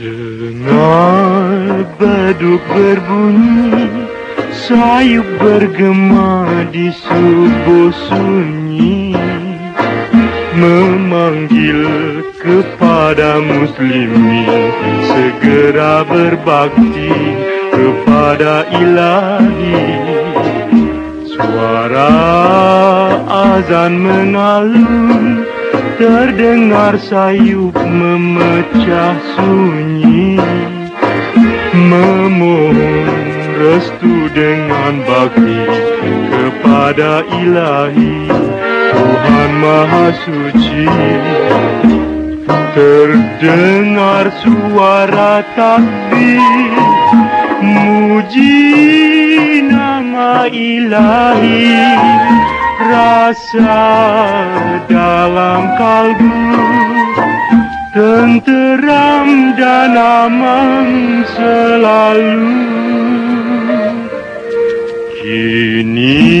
Dengar beduk berbunyi Sayup bergema di subuh sunyi. Memanggil kepada muslimi Segera berbakti kepada ilahi. Suara azan mengalun Terdengar sayup memecah sunyi. Memohon restu dengan bakti kepada ilahi Tuhan Maha Suci. Terdengar suara takbir Muji nama ilahi Rasa dalam kalbu Tenteram dan aman selalu. Kini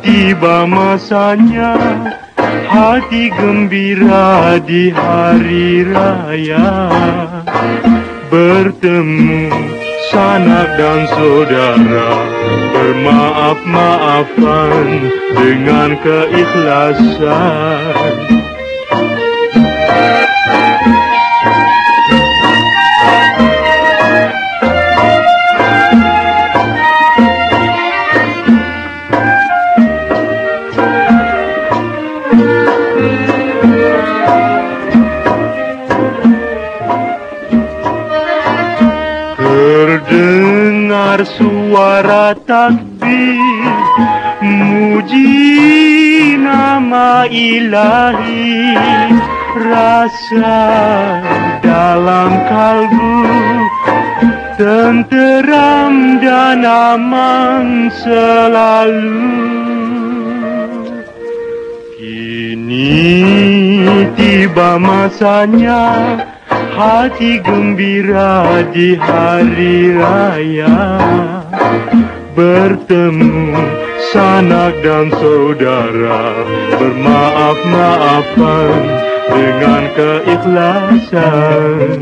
tiba masanya hati gembira di hari raya. Bertemu sanak dan saudara Bermaaf-maafan dengan keikhlasan Terdengar suara takbir Muji nama ilahi Rasa dalam kalbu Tenteram dan aman selalu. Kini tiba masanya hati gembira di hari raya. Bertemu sanak dan saudara. Bermaaf-maafan dengan keikhlasan